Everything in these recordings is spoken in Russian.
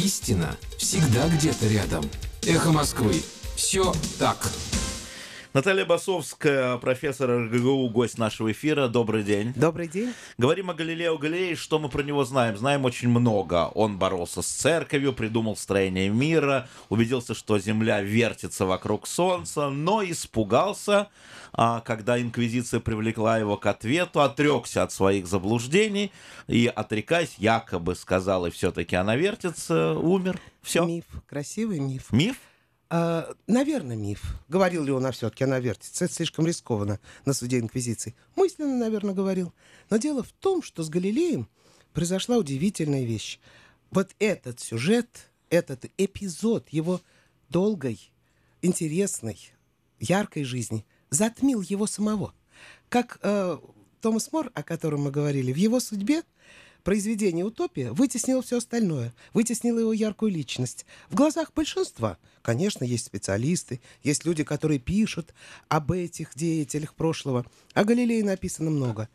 истина всегда где-то рядом. Эхо Москвы. Все так. Наталья Басовская, профессор РГГУ, гость нашего эфира. Добрый день. Добрый день. Говорим о Галилео Галилее. Что мы про него знаем? Знаем очень много. Он боролся с церковью, придумал строение мира, убедился, что Земля вертится вокруг Солнца, но испугался, а, когда Инквизиция привлекла его к ответу, отрекся от своих заблуждений и, отрекаясь, якобы сказал, и все-таки она вертится, умер. Все. Миф. Красивый миф. Миф? А, наверное, миф. Говорил ли он а все-таки она вертится? Это слишком рискованно на суде Инквизиции. Мысленно, наверное, говорил. Но дело в том, что с Галилеем произошла удивительная вещь. Вот этот сюжет, этот эпизод его долгой, интересной, яркой жизни затмил его самого. Как э, Томас Мор, о котором мы говорили, в его судьбе произведение «Утопия» вытеснило все остальное, вытеснило его яркую личность. В глазах большинства, конечно, есть специалисты, есть люди, которые пишут об этих деятелях прошлого. О Галилее написано много.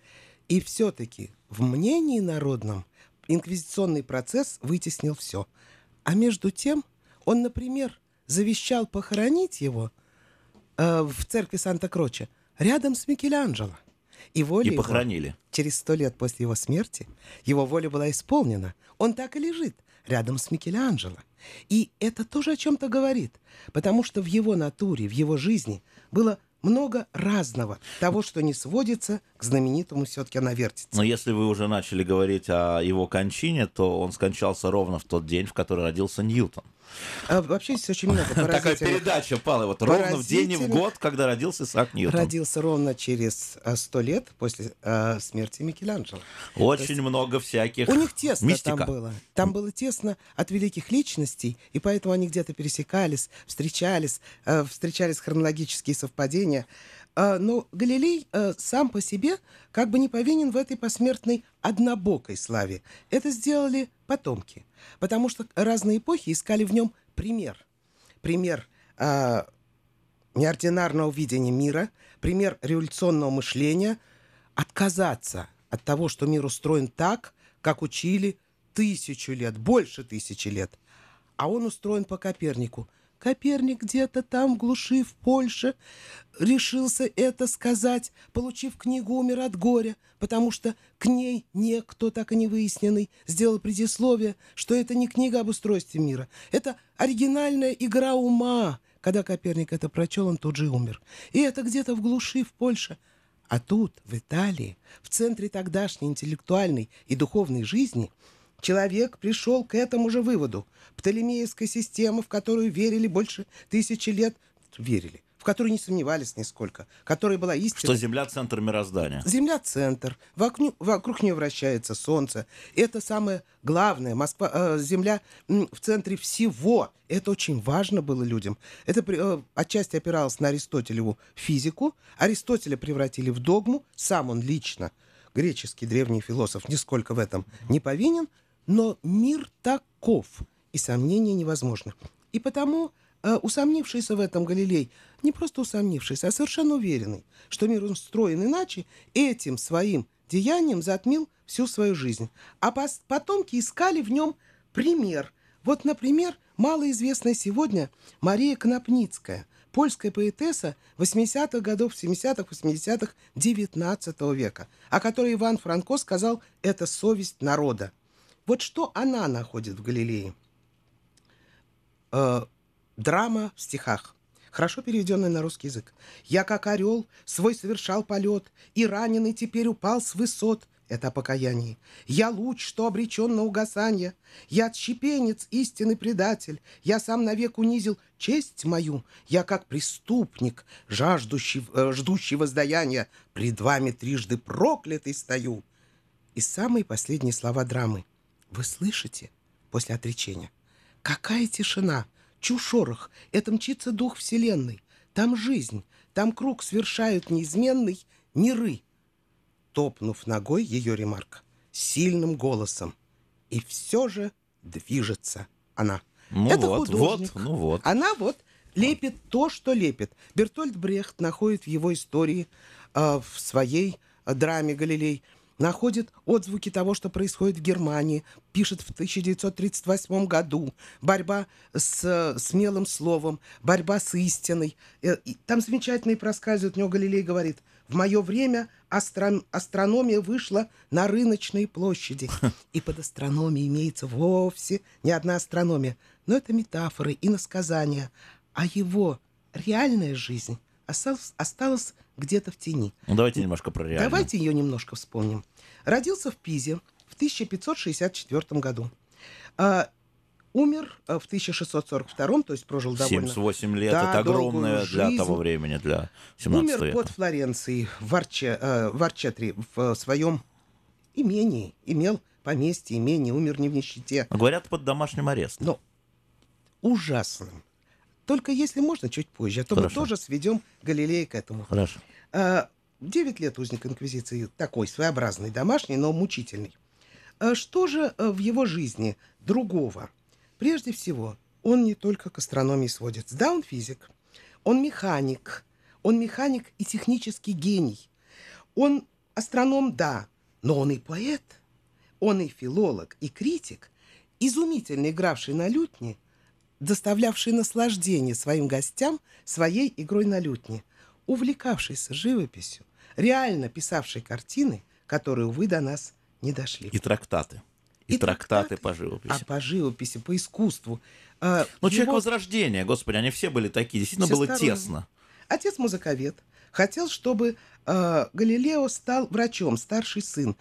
И все-таки в мнении народном инквизиционный процесс вытеснил все. А между тем он, например, завещал похоронить его э, в церкви Санта-Кроче рядом с Микеланджело. И, воля и похоронили. Его, через сто лет после его смерти его воля была исполнена. Он так и лежит рядом с Микеланджело. И это тоже о чем-то говорит, потому что в его натуре, в его жизни было много разного, того, что не сводится к знаменитому все-таки она вертится. Но если вы уже начали говорить о его кончине, то он скончался ровно в тот день, в который родился Ньютон. А, вообще здесь очень много Такая передача пала вот ровно в день и в год, когда родился Исаак Ньютон. Родился ровно через а, сто лет после э, смерти Микеланджело. Очень есть, много всяких У них тесно мистика. там было. Там было тесно от великих личностей, и поэтому они где-то пересекались, встречались, э, встречались хронологические совпадения. Э, но Галилей э, сам по себе как бы не повинен в этой посмертной однобокой славе. Это сделали потомки, потому что разные эпохи искали в нем пример. Пример э, неординарного видения мира, пример революционного мышления, отказаться от того, что мир устроен так, как учили тысячу лет, больше тысячи лет. А он устроен по Копернику – Коперник где-то там, в глуши, в Польше, решился это сказать, получив книгу «Умер от горя», потому что к ней никто, так и не выясненный, сделал предисловие, что это не книга об устройстве мира. Это оригинальная игра ума. Когда Коперник это прочел, он тут же умер. И это где-то в глуши, в Польше. А тут, в Италии, в центре тогдашней интеллектуальной и духовной жизни – Человек пришел к этому же выводу. Птолемеевская система, в которую верили больше тысячи лет, верили, в которую не сомневались нисколько, которая была истинной. Что Земля — центр мироздания. Земля — центр. Вокруг, вокруг нее вращается Солнце. Это самое главное. Москва, э, Земля в центре всего. Это очень важно было людям. Это э, отчасти опиралось на Аристотелеву физику. Аристотеля превратили в догму. Сам он лично, греческий древний философ, нисколько в этом не повинен — но мир таков, и сомнения невозможно. И потому э, усомнившийся в этом Галилей, не просто усомнившийся, а совершенно уверенный, что мир устроен иначе, этим своим деянием затмил всю свою жизнь. А потомки искали в нем пример. Вот, например, малоизвестная сегодня Мария Конопницкая, польская поэтесса 80-х годов, 70-х, 80-х 19 века, о которой Иван Франко сказал «это совесть народа». Вот что она находит в Галилее? Э, драма в стихах, хорошо переведенная на русский язык. «Я, как орел, свой совершал полет, и раненый теперь упал с высот». Это о покаянии. «Я луч, что обречен на угасание. Я отщепенец, истинный предатель. Я сам навек унизил честь мою. Я, как преступник, жаждущий, э, ждущий воздаяния, пред вами трижды проклятый стою». И самые последние слова драмы – вы слышите? После отречения. Какая тишина! Чушорох! Это мчится дух Вселенной. Там жизнь. Там круг свершают неизменный миры. Топнув ногой ее ремарка. Сильным голосом. И все же движется она. Ну Это вот, художник. Вот, ну вот. Она вот лепит то, что лепит. Бертольд Брехт находит в его истории, э, в своей драме «Галилей», находит отзвуки того, что происходит в Германии, пишет в 1938 году. Борьба с э, смелым словом, борьба с истиной. Э, и Там замечательно и проскальзывает, у него Галилей говорит, в мое время астро- астрономия вышла на рыночные площади. И под астрономией имеется вовсе не одна астрономия, но это метафоры и насказания. А его реальная жизнь осталась, осталась где-то в тени. Ну, давайте немножко про реальность. Давайте ее немножко вспомним. Родился в Пизе в 1564 году. А, умер а, в 1642, то есть прожил довольно... 78 лет, Да, это огромное долгую для жизнь. того времени, для 17 Умер века. под Флоренцией в, Арче, э, в Арчетре, в своем имении. Имел поместье, имение, умер не в нищете. Говорят, под домашним арестом. Но ужасным. Только если можно, чуть позже, а то Хорошо. мы тоже сведем Галилея к этому. Хорошо. А, Девять лет узник Инквизиции, такой своеобразный, домашний, но мучительный. А Что же э, в его жизни другого? Прежде всего, он не только к астрономии сводится. Да, он физик, он механик, он механик и технический гений. Он астроном, да, но он и поэт, он и филолог, и критик, изумительно игравший на лютне, доставлявший наслаждение своим гостям своей игрой на лютне, увлекавшийся живописью, реально писавший картины, которые, увы, до нас не дошли. И трактаты. И, И трактаты, трактаты. по живописи. А по живописи, по искусству. а, человек его Возрождения, господи, они все были такие. Действительно было всесторонне. тесно. Отец музыковед. Хотел, чтобы а, Галилео стал врачом, старший сын.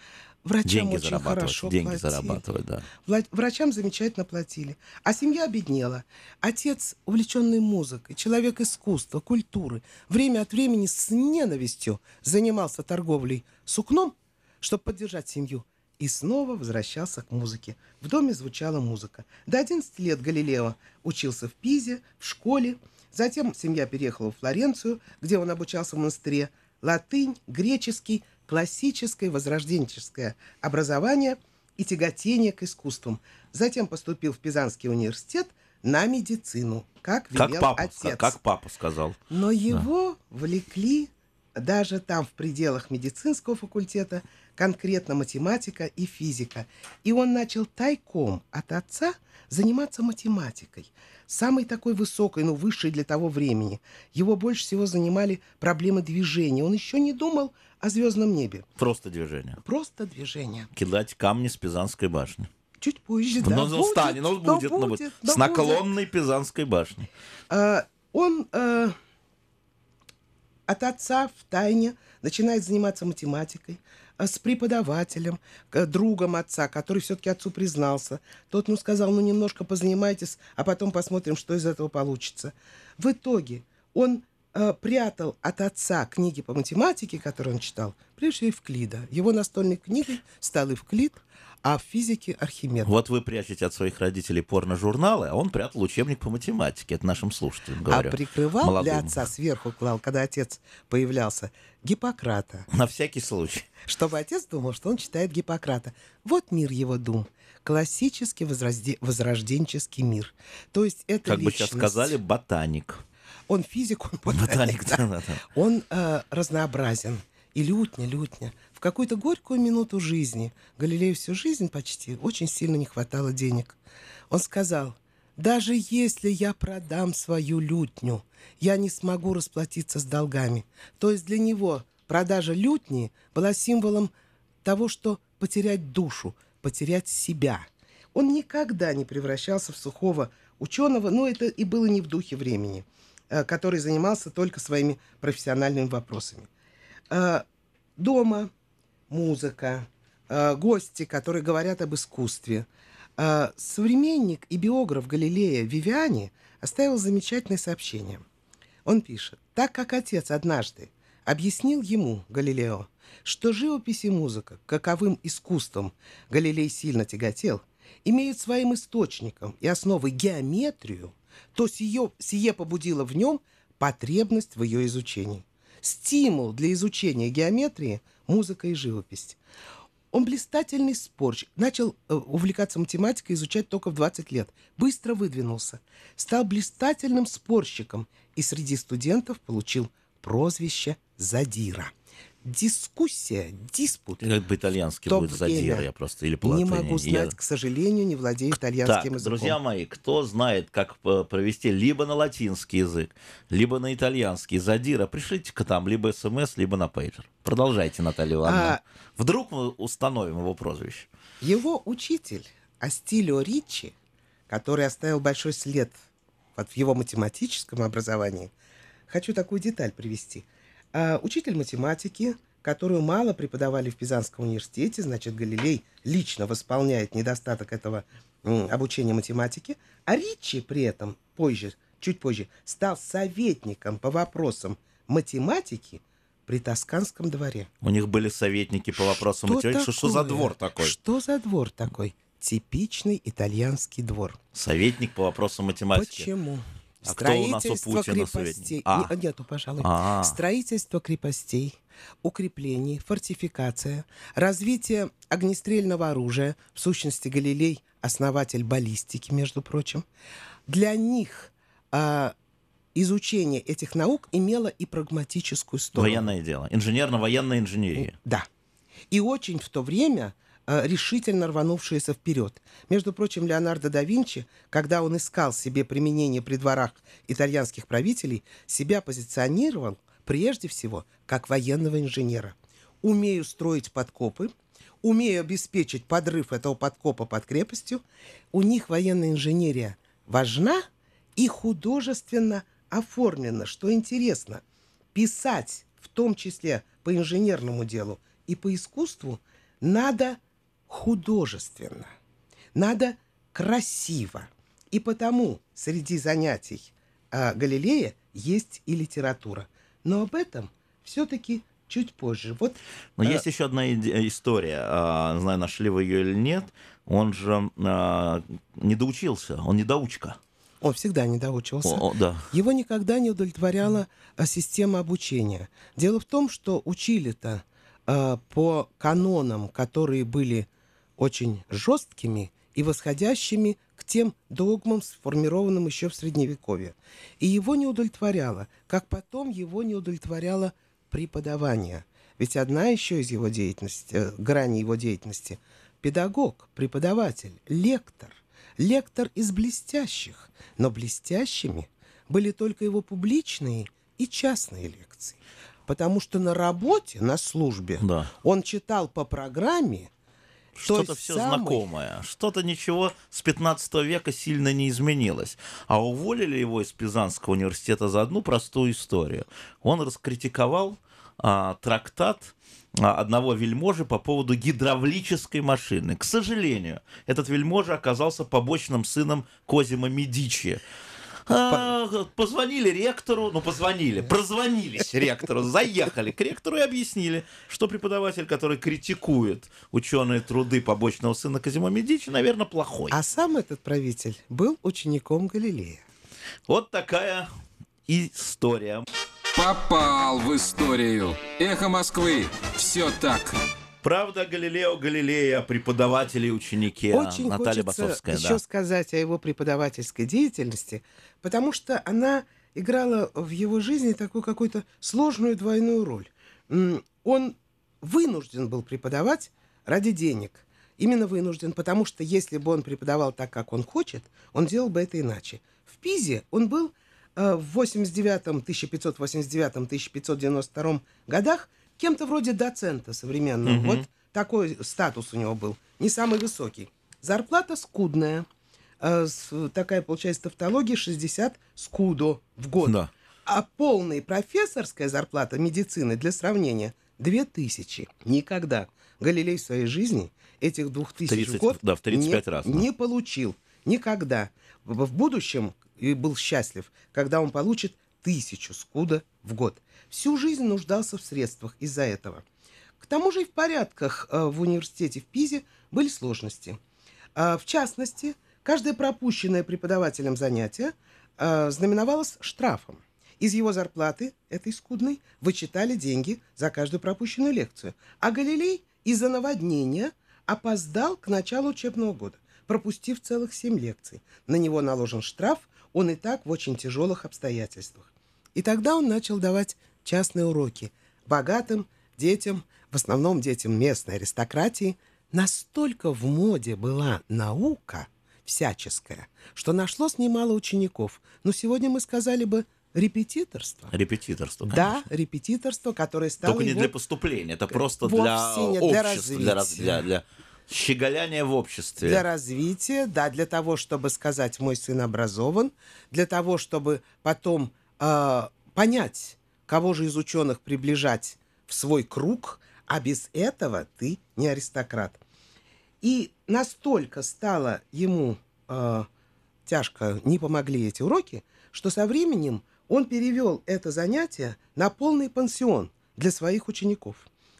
Врачам Деньги очень зарабатывать. хорошо Деньги платили. зарабатывать, да. Врачам замечательно платили. А семья обеднела. Отец, увлеченный музыкой, человек искусства, культуры, время от времени с ненавистью занимался торговлей сукном, чтобы поддержать семью. И снова возвращался к музыке. В доме звучала музыка. До 11 лет Галилео учился в Пизе, в школе. Затем семья переехала в Флоренцию, где он обучался в монастыре. Латынь, греческий, классическое возрожденческое образование и тяготение к искусствам. Затем поступил в Пизанский университет на медицину, как велел Как папа, отец. как папа сказал. Но его влекли даже там, в пределах медицинского факультета, конкретно математика и физика. И он начал тайком от отца заниматься математикой. Самой такой высокой, но высшей для того времени. Его больше всего занимали проблемы движения. Он еще не думал о звездном небе. Просто движение. Просто движение. Кидать камни с Пизанской башни. Чуть позже, да, ну, ну, будет, встанет, ну, но будет, ну, будет. С но будет. наклонной Пизанской башни. А, он э, от отца в тайне начинает заниматься математикой а, с преподавателем, другом отца, который все-таки отцу признался. Тот ну сказал, ну немножко позанимайтесь, а потом посмотрим, что из этого получится. В итоге он э, прятал от отца книги по математике, которые он читал, прежде всего Евклида. Его настольной книгой стал Евклид, а в физике Архимед. Вот вы прячете от своих родителей порно-журналы, а он прятал учебник по математике. Это нашим слушателям говорю. а прикрывал молодым. для отца сверху клал, когда отец появлялся, Гиппократа. На всякий случай. чтобы отец думал, что он читает Гиппократа. Вот мир его дум. Классический возрожде- возрожденческий мир. То есть это Как бы сейчас личность. сказали, ботаник. Он физик, он Ботаник, ботаник, да. да-да-да. Он э, разнообразен. И лютня, лютня. Какую-то горькую минуту жизни, Галилею всю жизнь почти, очень сильно не хватало денег. Он сказал, даже если я продам свою лютню, я не смогу расплатиться с долгами. То есть для него продажа лютни была символом того, что потерять душу, потерять себя. Он никогда не превращался в сухого ученого, но это и было не в духе времени, э, который занимался только своими профессиональными вопросами. Э, Дома музыка, э, гости, которые говорят об искусстве. Э, Современник и биограф Галилея Вивиани оставил замечательное сообщение. Он пишет, так как отец однажды объяснил ему, Галилео, что живопись и музыка, каковым искусством Галилей сильно тяготел, имеют своим источником и основой геометрию, то сие, сие побудило в нем потребность в ее изучении. Стимул для изучения геометрии – музыка и живопись. Он блистательный спорщик. Начал э, увлекаться математикой, изучать только в 20 лет. Быстро выдвинулся. Стал блистательным спорщиком и среди студентов получил прозвище Задира. Дискуссия, диспут. Как бы итальянский будет время. я просто, или Не могу Я- знать, к сожалению, не владею итальянским Так, языком. друзья мои, кто знает, как п- провести либо на латинский язык, либо на итальянский задира, пришлите-ка там либо смс, либо на пейджер. Продолжайте, Наталья Ивановна. А- Вдруг мы установим его прозвище. Его учитель Астилио Ричи, который оставил большой след вот в его математическом образовании, хочу такую деталь привести. А, учитель математики, которую мало преподавали в Пизанском университете, значит, Галилей лично восполняет недостаток этого обучения математике, а Ричи при этом позже, чуть позже, стал советником по вопросам математики при Тосканском дворе. У них были советники по вопросам Что математики. Что, что за такое? двор такой? Что за двор такой? Типичный итальянский двор. Советник по вопросам математики. Почему? А кто у нас у Строительство Путина крепостей. А. Не- нету, пожалуй. А. Строительство крепостей, укреплений, фортификация, развитие огнестрельного оружия, в сущности Галилей основатель баллистики, между прочим. Для них а, изучение этих наук имело и прагматическую сторону. Военное дело. Инженерно-военная инженерия. Да. И очень в то время решительно рванувшиеся вперед. Между прочим, Леонардо да Винчи, когда он искал себе применение при дворах итальянских правителей, себя позиционировал прежде всего как военного инженера. Умею строить подкопы, умею обеспечить подрыв этого подкопа под крепостью. У них военная инженерия важна и художественно оформлена, что интересно. Писать, в том числе по инженерному делу и по искусству, надо художественно, надо красиво. И потому среди занятий а, Галилея есть и литература. Но об этом все-таки чуть позже. Вот Но э, есть еще одна история. а, Не знаю, нашли вы ее или нет. Он же а, не доучился, он недоучка. он всегда не доучивался. О, да. Его никогда не удовлетворяла система обучения. Дело в том, что учили-то а, по канонам, которые были очень жесткими и восходящими к тем догмам, сформированным еще в Средневековье. И его не удовлетворяло, как потом его не удовлетворяло преподавание. Ведь одна еще из его деятельности, э, грани его деятельности – педагог, преподаватель, лектор. Лектор из блестящих, но блестящими были только его публичные и частные лекции. Потому что на работе, на службе, Да. он читал по программе Что-то все самой- знакомое. Что-то ничего с 15 века сильно не изменилось. А уволили его из Пизанского университета за одну простую историю. Он раскритиковал а, трактат а, одного вельможи по поводу гидравлической машины. К сожалению, этот вельможа оказался побочным сыном Козима Медичи. А, позвонили ректору, ну позвонили, прозвонились ректору, заехали к ректору и объяснили, что преподаватель, который критикует ученые труды побочного сына Казима Медичи, наверное, плохой. А сам этот правитель был учеником Галилея. Вот такая история. Попал в историю. Эхо Москвы. Все так. Правда Галилео Галилея, преподаватели и ученики. а, Очень Наталья хочется Басовская, еще да. сказать о его преподавательской деятельности, потому что она играла в его жизни такую какую-то сложную двойную роль. Он вынужден был преподавать ради денег. Именно вынужден, потому что если бы он преподавал так, как он хочет, он делал бы это иначе. В Пизе он был э, в 89-м, 1589-м, 1592 годах кем-то вроде доцента современного. Мгм. Вот такой статус у него был. Не самый высокий. Зарплата скудная. Э, с- такая, получается, тавтология 60 скудо в год. Да. А полная профессорская зарплата медицины, для сравнения, 2000. Никогда. Галилей в своей жизни этих 2000 30, в год да, в 35 не, раз, да. не получил. Никогда. В, в будущем и был счастлив, когда он получит тысячу скуда в год. Всю жизнь нуждался в средствах из-за этого. К тому же и в порядках э, в университете в Пизе были сложности. А, В частности, каждое пропущенное преподавателем занятие э, знаменовалось штрафом. Из его зарплаты, этой скудной, вычитали деньги за каждую пропущенную лекцию. А Галилей из-за наводнения опоздал к началу учебного года, пропустив целых семь лекций. На него наложен штраф, он и так в очень тяжелых обстоятельствах. И тогда он начал давать частные уроки богатым детям, в основном детям местной аристократии, настолько в моде была наука всяческая, что нашлось немало учеников. Но сегодня мы сказали бы репетиторство. Репетиторство, конечно. Да, репетиторство, которое стало Только не его- для поступления, это просто для для общества, для, раз- развития. для, для щеголяния в обществе. Для развития, да, для того, чтобы сказать, мой сын образован, для того, чтобы потом э, понять, кого же из ученых приближать в свой круг, а без этого ты не аристократ. И настолько стало ему э, тяжко, не помогли эти уроки, что со временем он перевел это занятие на полный пансион для своих учеников.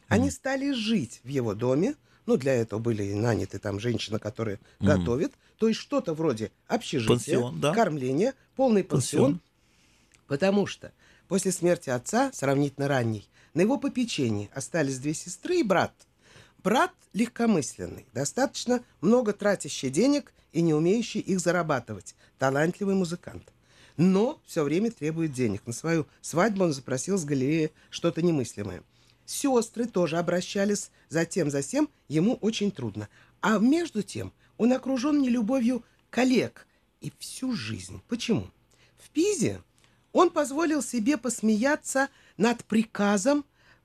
Они стали жить в его доме, ну, для этого были наняты там женщины, которые готовят, то есть что-то вроде общежития, Пансион, да. кормления, полный пансион, Пансион. потому что после смерти отца, сравнительно ранней, на его попечении остались две сестры и брат. Брат легкомысленный, достаточно много тратящий денег и не умеющий их зарабатывать, талантливый музыкант. Но все время требует денег. На свою свадьбу он запросил с галереи что-то немыслимое. Сестры тоже обращались за тем, за сем, ему очень трудно. А между тем он окружен нелюбовью коллег и всю жизнь. Почему? В Пизе он позволил себе посмеяться над приказом,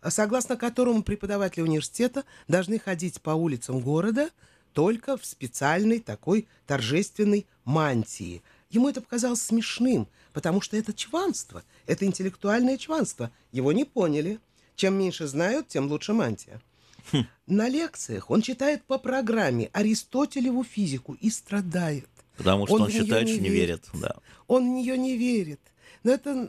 согласно которому преподаватели университета должны ходить по улицам города только в специальной такой торжественной мантии. Ему это показалось смешным, потому что это чванство, это интеллектуальное чванство. Его не поняли. Чем меньше знают, тем лучше мантия. На лекциях он читает по программе Аристотелеву физику и страдает. Потому что Он он, считает, не что не верит. верит. Да. Он в нее не верит. Но эта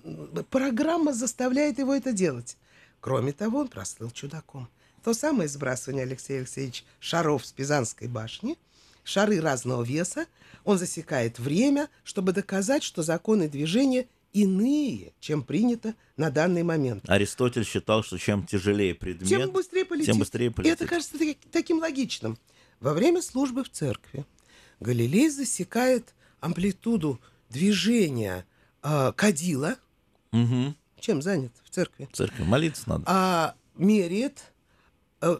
программа заставляет его это делать. Кроме того, он прослыл чудаком. То самое сбрасывание Алексея Алексеевича шаров с Пизанской башни, шары разного веса, он засекает время, чтобы доказать, что законы движения иные, чем принято на данный момент. Аристотель считал, что чем тяжелее предмет, Тем быстрее полетит. тем быстрее И полетит. это кажется таки- таким логичным. Во время службы в церкви Галилей засекает амплитуду движения э, кадила. Мгм. Чем занят в церкви? В церкви молиться надо. А меряет, э,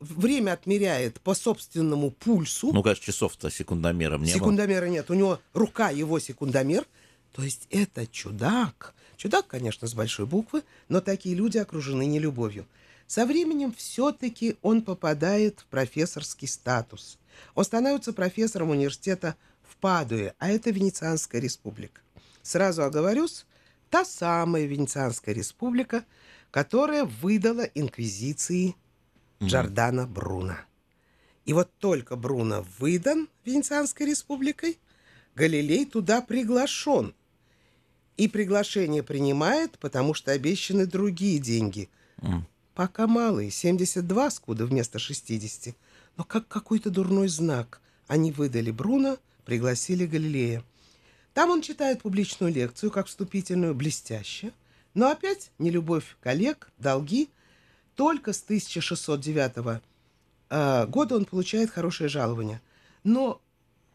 время отмеряет по собственному пульсу. Ну, конечно, часов-то секундомером не было. Секундомера нет. У него рука его секундомер. То есть это чудак. Чудак, конечно, с большой буквы, но такие люди окружены нелюбовью. Со временем все-таки он попадает в профессорский статус. Он становится профессором университета в Падуе, а это Венецианская республика. Сразу оговорюсь, та самая Венецианская республика, которая выдала инквизиции Джордана Бруно. И вот только Бруно выдан Венецианской республикой, Галилей туда приглашен. И приглашение принимает, потому что обещаны другие деньги. Пока малые, 72 скуда вместо 60. Но как какой-то дурной знак. Они выдали Бруно, пригласили Галилея. Там он читает публичную лекцию, как вступительную, блестяще. Но опять нелюбовь коллег, долги. Только с 1609 э, года он получает хорошее жалование. Но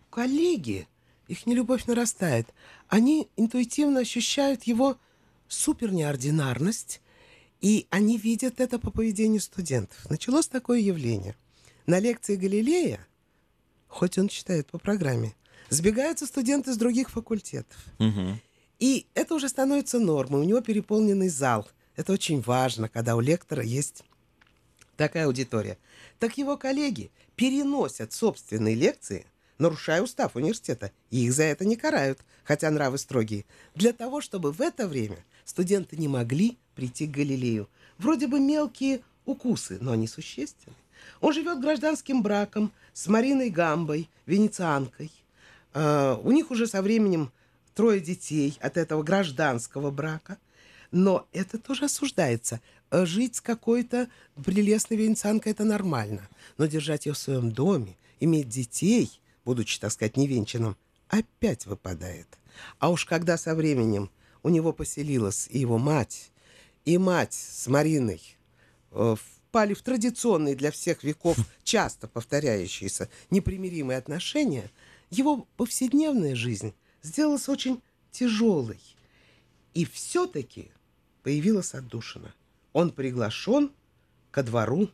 коллеги, их нелюбовь нарастает. Они интуитивно ощущают его супернеординарность, и они видят это по поведению студентов. Началось такое явление. На лекции Галилея, хоть он читает по программе, сбегаются студенты с других факультетов. Мгм. И это уже становится нормой. У него переполненный зал. Это очень важно, когда у лектора есть такая аудитория. Так его коллеги переносят собственные лекции, нарушая устав университета, и их за это не карают, хотя нравы строгие, для того, чтобы в это время студенты не могли прийти к Галилею. Вроде бы мелкие укусы, но они существенны. Он живет гражданским браком с Мариной Гамбой, венецианкой. Э, у них уже со временем трое детей от этого гражданского брака. Но это тоже осуждается. Э, Жить с какой-то прелестной венецианкой – это нормально. Но держать ее в своем доме, иметь детей, будучи, так сказать, невенчанным, опять выпадает. А уж когда со временем у него поселилась и его мать, и мать с Мариной э, впали в традиционные для всех веков, часто повторяющиеся непримиримые отношения, его повседневная жизнь сделалась очень тяжелой. И все-таки появилась отдушина. Он приглашен ко двору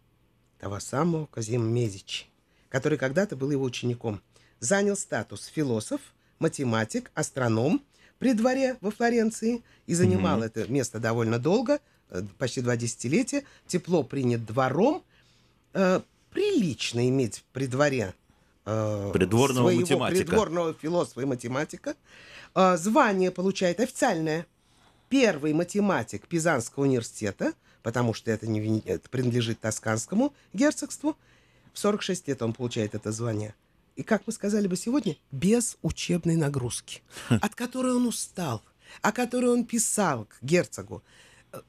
того самого Казима Медичи, который когда-то был его учеником. Занял статус философ, математик, астроном при дворе во Флоренции и занимал mm-hmm. это место довольно долго, э, почти два десятилетия. Тепло принят двором. Э, прилично иметь при дворе э, придворного своего математика. придворного философа и математика. Э, звание получает официальное. Первый математик Пизанского университета, потому что это, не, это принадлежит Тосканскому герцогству. В 46 лет он получает это звание. И, как мы сказали бы сегодня, без учебной нагрузки, от которой он устал, о которой он писал к герцогу.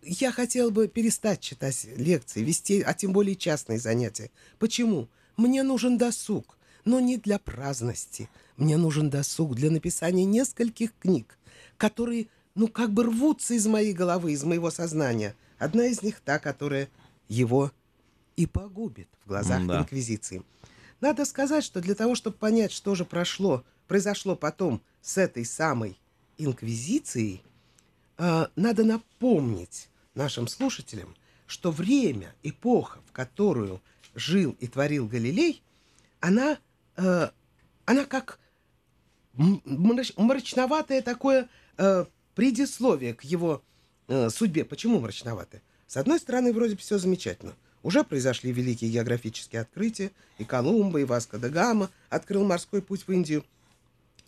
Я хотел бы перестать читать лекции, вести, а тем более частные занятия. Почему? Мне нужен досуг, но не для праздности. Мне нужен досуг для написания нескольких книг, которые, ну, как бы рвутся из моей головы, из моего сознания. Одна из них та, которая его и погубит в глазах да. Инквизиции. Надо сказать, что для того, чтобы понять, что же прошло, произошло потом с этой самой Инквизицией, э, надо напомнить нашим слушателям, что время, эпоха, в которую жил и творил Галилей, она, э, она как мрач, мрачноватое такое э, предисловие к его э, судьбе. Почему мрачноватое? С одной стороны, вроде все замечательно. Уже произошли великие географические открытия, и Колумба, и Васко де Гама открыл морской путь в Индию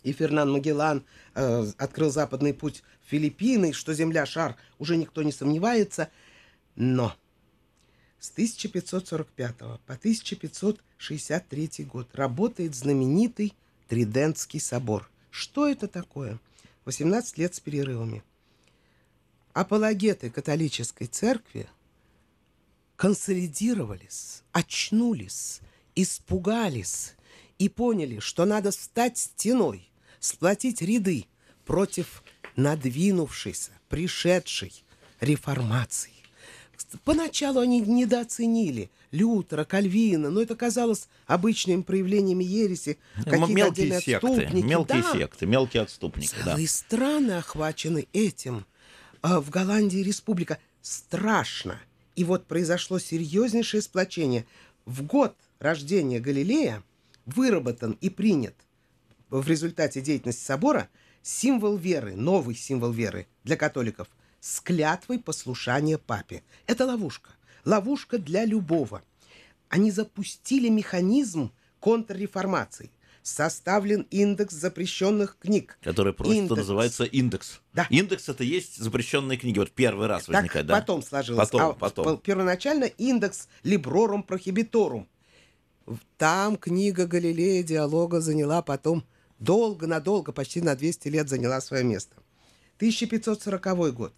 и Фернан Магеллан э, открыл западный путь в Филиппины, что Земля шар, уже никто не сомневается. Но с 1545 по 1563 год работает знаменитый Тридентский собор. Что это такое? 18 лет с перерывами. Апологеты католической церкви консолидировались, очнулись, испугались и поняли, что надо стать стеной, сплотить ряды против надвинувшейся, пришедшей реформации. Поначалу они недооценили Лютера, Кальвина, но это казалось обычными проявлениями ереси. Мелкие секты, мелкие да. секты, мелкие отступники. Целые да. страны охвачены этим. А в Голландии республика страшно. И вот произошло серьезнейшее сплочение. В год рождения Галилея выработан и принят в результате деятельности собора символ веры, новый символ веры для католиков с клятвой послушания папе. Это ловушка. Ловушка для любого. Они запустили механизм контрреформации. Составлен индекс запрещенных книг. Который просто индекс. называется индекс. Да. Индекс это есть запрещенные книги. Вот первый раз так возникает, да? потом сложилось. Потом, а потом. Первоначально индекс Librorum Prohibitorum. Там книга Галилея диалога заняла потом долго-надолго, почти на 200 лет заняла свое место. 1540 год.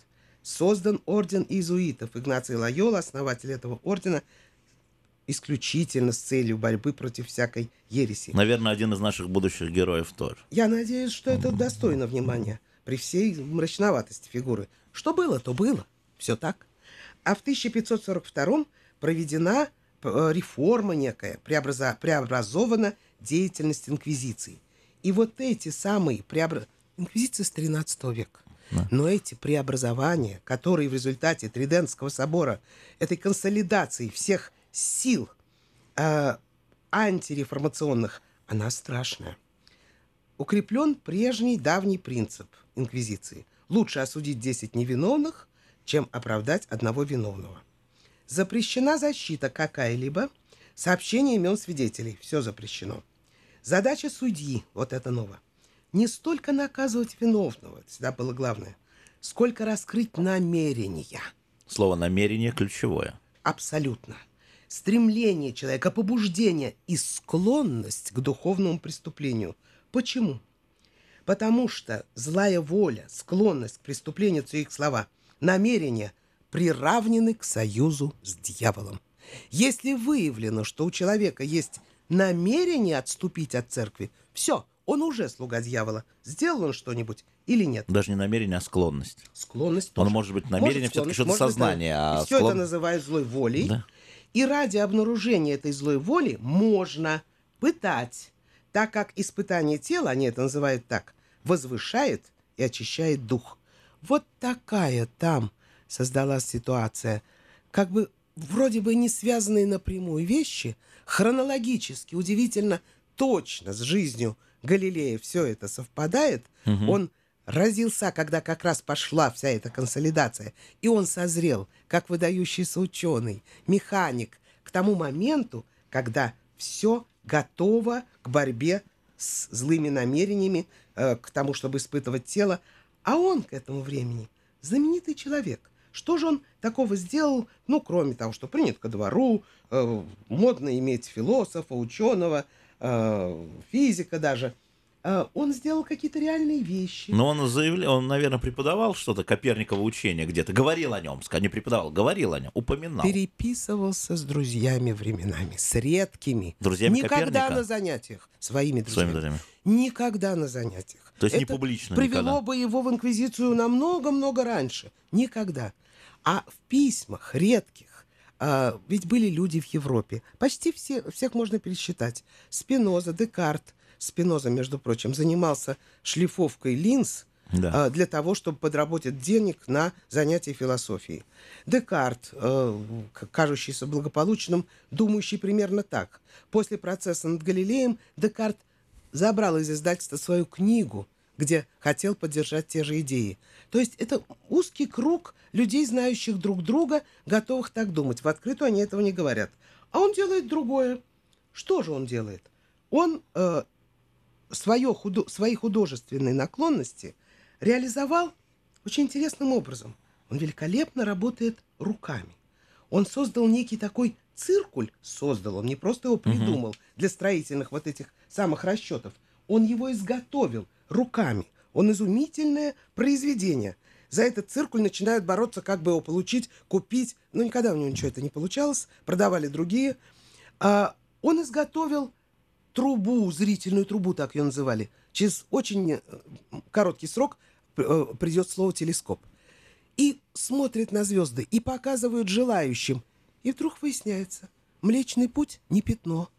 Создан орден иезуитов. Игнаций Лайола, основатель этого ордена, исключительно с целью борьбы против всякой ереси. Наверное, один из наших будущих героев тоже. Я надеюсь, что это достойно внимания при всей мрачноватости фигуры. Что было, то было. Все так. А в 1542 проведена э, реформа некая, преобраза, преобразована деятельность инквизиции. И вот эти самые преобразования... Инквизиция с 13 века. Но эти преобразования, которые в результате Тридентского собора, этой консолидации всех сил э, антиреформационных, она страшная. Укреплен прежний давний принцип инквизиции. Лучше осудить 10 невиновных, чем оправдать одного виновного. Запрещена защита какая-либо, сообщение имен свидетелей, все запрещено. Задача судьи, вот это ново, не столько наказывать виновного, это всегда было главное, сколько раскрыть намерения. Слово «намерение» ключевое. Абсолютно. Стремление человека, побуждение и склонность к духовному преступлению. Почему? Потому что злая воля, склонность к преступлению, это их слова, намерения приравнены к союзу с дьяволом. Если выявлено, что у человека есть намерение отступить от церкви, все, он уже слуга дьявола. Сделал он что-нибудь или нет? Даже не намерение, а склонность. Склонность тоже. Он может быть намерение, все-таки что-то сознание. А все склон... это называют злой волей. Да. И ради обнаружения этой злой воли можно пытать, так как испытание тела, они это называют так, возвышает и очищает дух. Вот такая там создалась ситуация. Как бы вроде бы не связанные напрямую вещи, хронологически, удивительно точно с жизнью Галилея все это совпадает, он родился, когда как раз пошла вся эта консолидация, и он созрел, как выдающийся ученый, механик, к тому моменту, когда все готово к борьбе с злыми намерениями, э, к тому, чтобы испытывать тело, а он к этому времени знаменитый человек. Что же он такого сделал, ну, кроме того, что принят ко двору, э, модно иметь философа, ученого, физика даже – Э, он сделал какие-то реальные вещи. Но он заявлял, он, наверное, преподавал что-то, Коперниково учение где-то, говорил о нем, не преподавал, говорил о нем, упоминал. Переписывался с друзьями временами, с редкими. Друзьями Никогда Коперника? на занятиях. Своими друзьями. Своими друзьями. Никогда на занятиях. То есть не Это публично привело никогда? бы его в инквизицию намного-много раньше. Никогда. А в письмах редких, а, ведь были люди в Европе, почти все, всех можно пересчитать. Спиноза, Декарт, Спиноза, между прочим, занимался шлифовкой линз Да. э, для того, чтобы подработать денег на занятия философией. Декарт, э, к- кажущийся благополучным, думающий примерно так. После процесса над Галилеем Декарт забрал из издательства свою книгу, где хотел поддержать те же идеи. То есть это узкий круг людей, знающих друг друга, готовых так думать. В открытую они этого не говорят. А он делает другое. Что же он делает? Он э, свое худо- свои художественные наклонности реализовал очень интересным образом. Он великолепно работает руками. Он создал некий такой циркуль, создал, он не просто его придумал для строительных вот этих самых расчетов, он его изготовил руками. Он изумительное произведение. За этот циркуль начинают бороться, как бы его получить, купить. Но никогда у него ничего это не получалось. Продавали другие. А, он изготовил трубу, зрительную трубу, так ее называли. Через очень э, короткий срок э, придет слово телескоп. И смотрит на звезды, и показывают желающим. И вдруг выясняется, Млечный Путь не пятно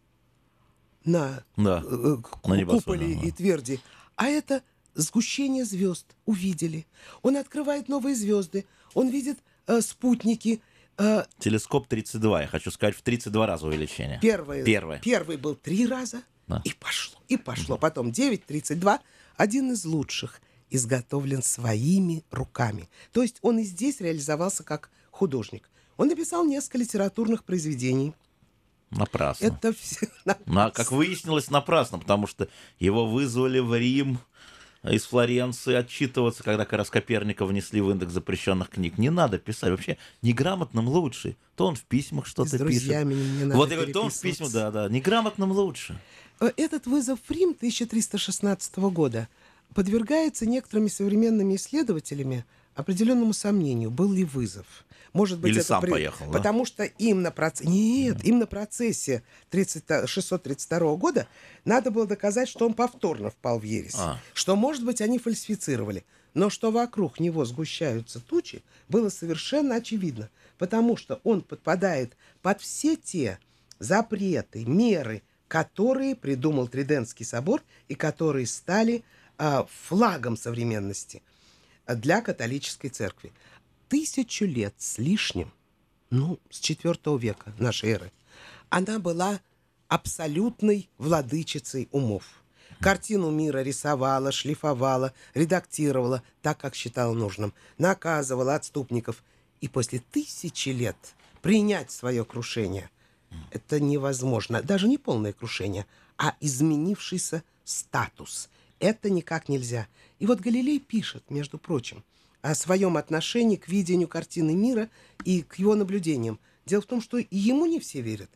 на, Да, э, на куполе ага. и тверди, а это сгущение звезд. Увидели. Он открывает новые звезды, он видит э, спутники. э, Телескоп 32, я хочу сказать, в 32 раза увеличение. Первый, Первое. первый был три раза, Да. и пошло, и пошло. Потом 9, 32, один из лучших, изготовлен своими руками. То есть он и здесь реализовался как художник. Он написал несколько литературных произведений. Напрасно. Это все... На- как выяснилось, напрасно, потому что его вызвали в Рим из Флоренции отчитываться, когда как раз Коперника внесли в индекс запрещенных книг. Не надо писать. Вообще, неграмотным лучше. То он в письмах что-то пишет. не надо Вот я говорю, то он в письмах, да, да. Неграмотным лучше. Э, Этот вызов в Рим 1316 года подвергается некоторыми современными исследователями определенному сомнению, был ли вызов. Может быть, Или это сам поехал, да? Потому что им на процессе... Нет, им на процессе 30... 632 года надо было доказать, что он повторно впал в ересь. А. Что, может быть, они фальсифицировали. Но что вокруг него сгущаются тучи, было совершенно очевидно. Потому что он подпадает под все те запреты, меры, которые придумал Тридентский собор и которые стали а, флагом современности для католической церкви. Тысячу лет с лишним, ну, с IV века нашей эры, она была абсолютной владычицей умов. Картину мира рисовала, шлифовала, редактировала так, как считала нужным, наказывала отступников. И после тысячи лет принять свое крушение – это невозможно. Даже не полное крушение, а изменившийся статус. Это никак нельзя. И вот Галилей пишет, между прочим, о своем отношении к видению картины мира и к его наблюдениям. Дело в том, что и ему не все верят.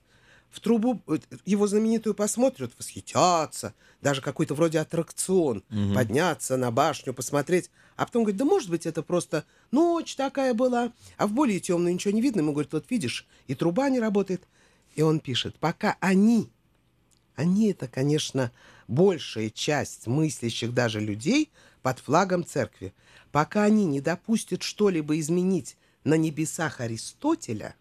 В трубу э, его знаменитую посмотрят, восхитятся, даже какой-то вроде аттракцион, подняться на башню, посмотреть. А потом говорит, да может быть это просто ночь такая была, а в более темную ничего не видно. Ему говорит, вот видишь, и труба не работает. И он пишет, пока они, они это, конечно, большая часть мыслящих даже людей под флагом церкви, пока они не допустят что-либо изменить на небесах Аристотеля,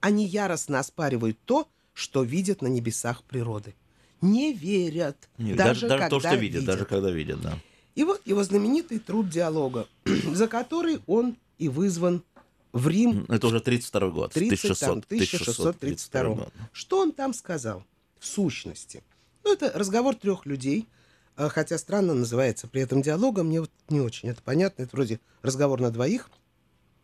они яростно оспаривают то, что видят на небесах природы. Не верят, Нет, даже, даже, даже то, когда что видят, даже когда видят, да. и вот его знаменитый труд диалога, за который он и вызван в Рим Это уже 32 год. 30, 1600, там, 1632 год. Что он там сказал? В сущности. Ну, это разговор трех людей, а, хотя странно называется при этом диалогом, мне вот не очень это понятно, это вроде разговор на двоих.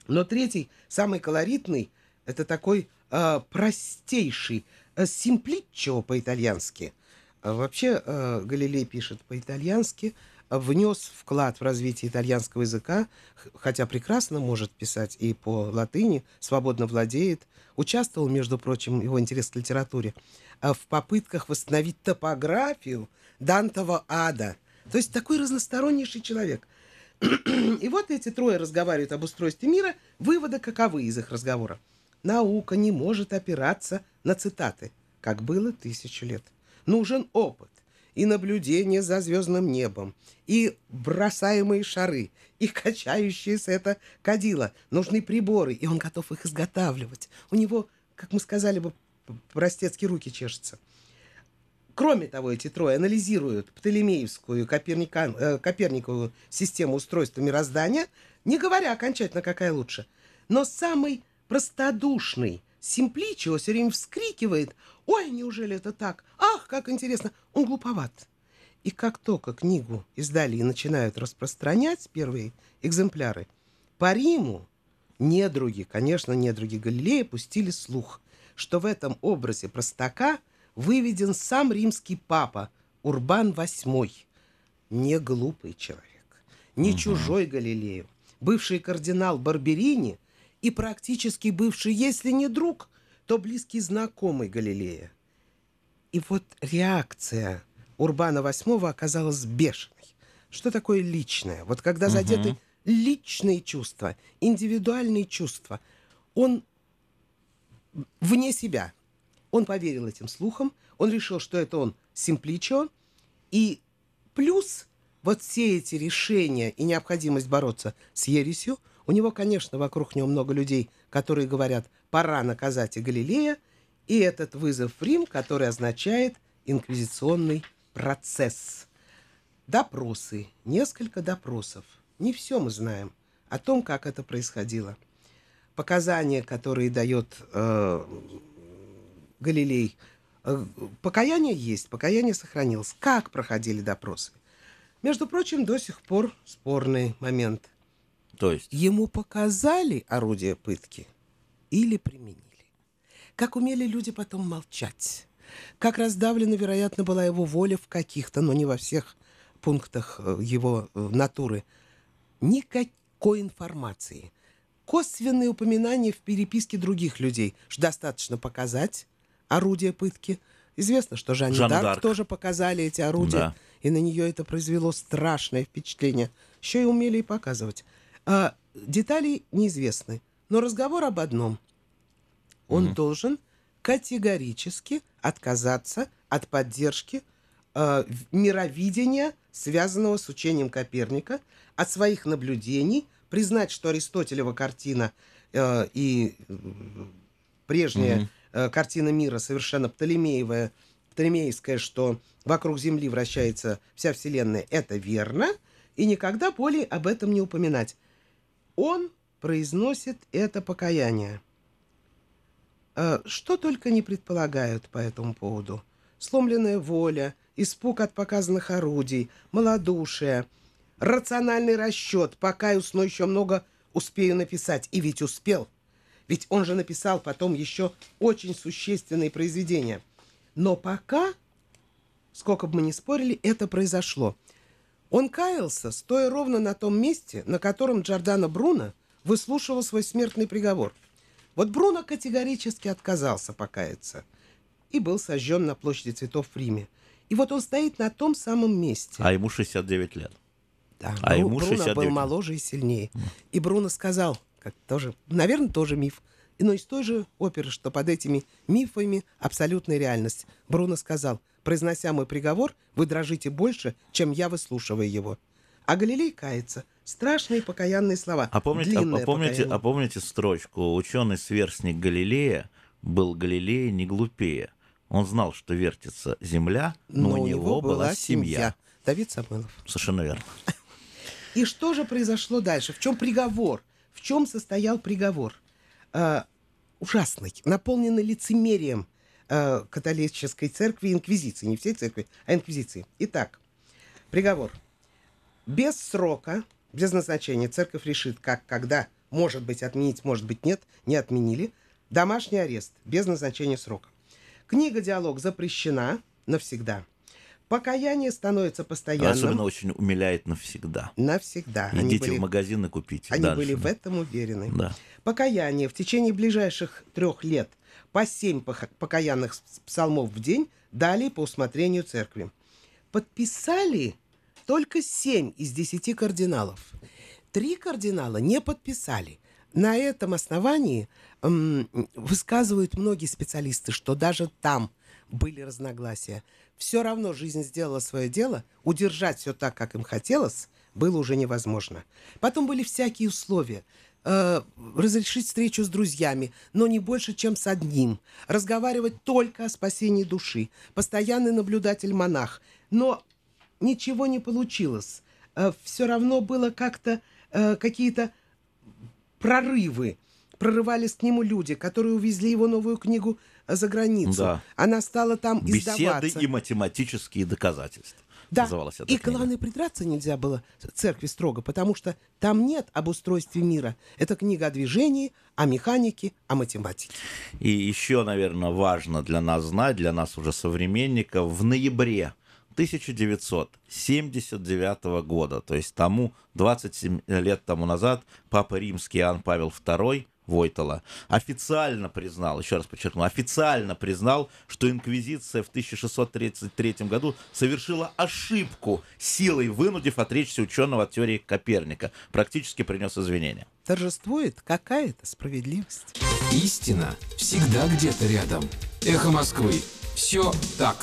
Но третий, самый колоритный, это такой а, простейший, а, симпличчо по-итальянски. А, вообще а, Галилей пишет по-итальянски, внес вклад в развитие итальянского языка, хотя прекрасно может писать и по латыни, свободно владеет. Участвовал, между прочим, его интерес к литературе, а, в попытках восстановить топографию Дантова ада. То есть такой разностороннейший человек. И вот эти трое разговаривают об устройстве мира. Выводы каковы из их разговора? Наука не может опираться на цитаты, как было тысячу лет. Нужен опыт и наблюдение за звездным небом, и бросаемые шары, и качающиеся это кадило. Нужны приборы, и он готов их изготавливать. У него, как мы сказали бы, п- простецки руки чешутся. Кроме того, эти трое анализируют Птолемеевскую Коперникан, э, Коперниковую систему устройства мироздания, не говоря окончательно, какая лучше. Но самый простодушный Симпличио все время вскрикивает «Ой, неужели это так? Ах, как интересно!» Он глуповат. И как только книгу издали и начинают распространять первые экземпляры, по Риму недруги, конечно, недруги Галилея пустили слух, что в этом образе простака выведен сам римский папа Урбан VIII. Не глупый человек, не чужой Галилею, бывший кардинал Барберини и практически бывший, если не друг, то близкий знакомый Галилея. И вот реакция Урбана VIII оказалась бешеной. Что такое личное? Вот когда задеты личные чувства, индивидуальные чувства, он вне себя. Он поверил этим слухам, он решил, что это он Симпличо, и плюс вот все эти решения и необходимость бороться с ересью, у него, конечно, вокруг него много людей, которые говорят, пора наказать и Галилея, и этот вызов в Рим, который означает инквизиционный процесс. Допросы, несколько допросов. Не все мы знаем о том, как это происходило. Показания, которые дает э, Галилей, э, покаяние есть, покаяние сохранилось. Как проходили допросы? Между прочим, до сих пор спорный момент. То есть, Ему показали орудие пытки или применили? Как умели люди потом молчать? Как раздавлена, вероятно, была его воля в каких-то, но не во всех пунктах э, его э, натуры. Никакой информации. Косвенные упоминания в переписке других людей. Ж достаточно показать орудие пытки. Известно, что Жанне Жанну Дарк д'Арк. тоже показали эти орудия. Да. И на нее это произвело страшное впечатление. Еще и умели и показывать. А, детали неизвестны. Но разговор об одном. Он должен категорически отказаться от поддержки э, мировидения, связанного с учением Коперника, от своих наблюдений, признать, что Аристотелева картина э, и э, прежняя э, картина мира совершенно Птолемеевая, Птолемеевская, что вокруг Земли вращается вся Вселенная, это верно, и никогда более об этом не упоминать. Он произносит это покаяние. Э, Что только не предполагают по этому поводу. Сломленная воля, испуг от показанных орудий, малодушие, рациональный расчет. Покаюсь, но еще много успею написать. И ведь успел. Ведь он же написал потом еще очень существенные произведения. Но пока, сколько бы мы ни спорили, это произошло. Он каялся, стоя ровно на том месте, на котором Джордано Бруно выслушивал свой смертный приговор. Вот Бруно категорически отказался покаяться и был сожжен на площади цветов в Риме. И вот он стоит на том самом месте. а ему 69 лет. Да, А Бру- ему Бруно 69 был моложе и сильнее. И Бруно сказал, как тоже, наверное, тоже миф, но из той же оперы, что под этими мифами абсолютная реальность. Бруно сказал, произнося мой приговор, вы дрожите больше, чем я выслушивая его. А Галилей кается. Страшные покаянные слова. А помните, а- а помните, покаяние. а помните строчку? Ученый-сверстник Галилея был Галилея не глупее. Он знал, что вертится земля, но, у него была семья. Давид Самойлов. Совершенно верно. И что же произошло дальше? В чем приговор? В чем состоял приговор? Э, ужасный, наполненный лицемерием э, католической церкви и инквизиции. Не всей церкви, а инквизиции. Итак, приговор. Без срока, без назначения церковь решит, как, когда, может быть, отменить, может быть, нет, не отменили. Домашний арест, без назначения срока. Книга-диалог запрещена навсегда. Покаяние становится постоянным. Особенно очень умиляет навсегда. Навсегда. Они Идите были- в магазин и купите. Они Дальше. были в этом уверены. Да. Покаяние в течение ближайших трех лет по семь покаянных псалмов в день далее по усмотрению церкви. Подписали только семь из десяти кардиналов. Три кардинала не подписали. На этом основании м, высказывают многие специалисты, что даже там были разногласия. Все равно жизнь сделала свое дело, удержать все так, как им хотелось, было уже невозможно. Потом были всякие условия. Э, разрешить встречу с друзьями, но не больше, чем с одним. Разговаривать только о спасении души. Постоянный наблюдатель-монах. Но ничего не получилось. все равно было как-то э, какие-то прорывы. Прорывались к нему люди, которые увезли его новую книгу э, за границу. Да. Она стала там Беседы издаваться. и математические доказательства. Да, эта и книга. главное, придраться нельзя было церкви строго, потому что там нет об устройстве мира. Это книга о движении, о механике, о математике. И еще, наверное, важно для нас знать, для нас уже современников, в ноябре 1979 года, то есть тому 27 лет тому назад, Папа Римский Иоанн Павел II Войтала официально признал, еще раз подчеркну, официально признал, что инквизиция в 1633 году совершила ошибку, силой вынудив отречься ученого от теории Коперника. Практически принес извинения. Торжествует какая-то справедливость. Истина всегда где-то рядом. Эхо Москвы. Все так.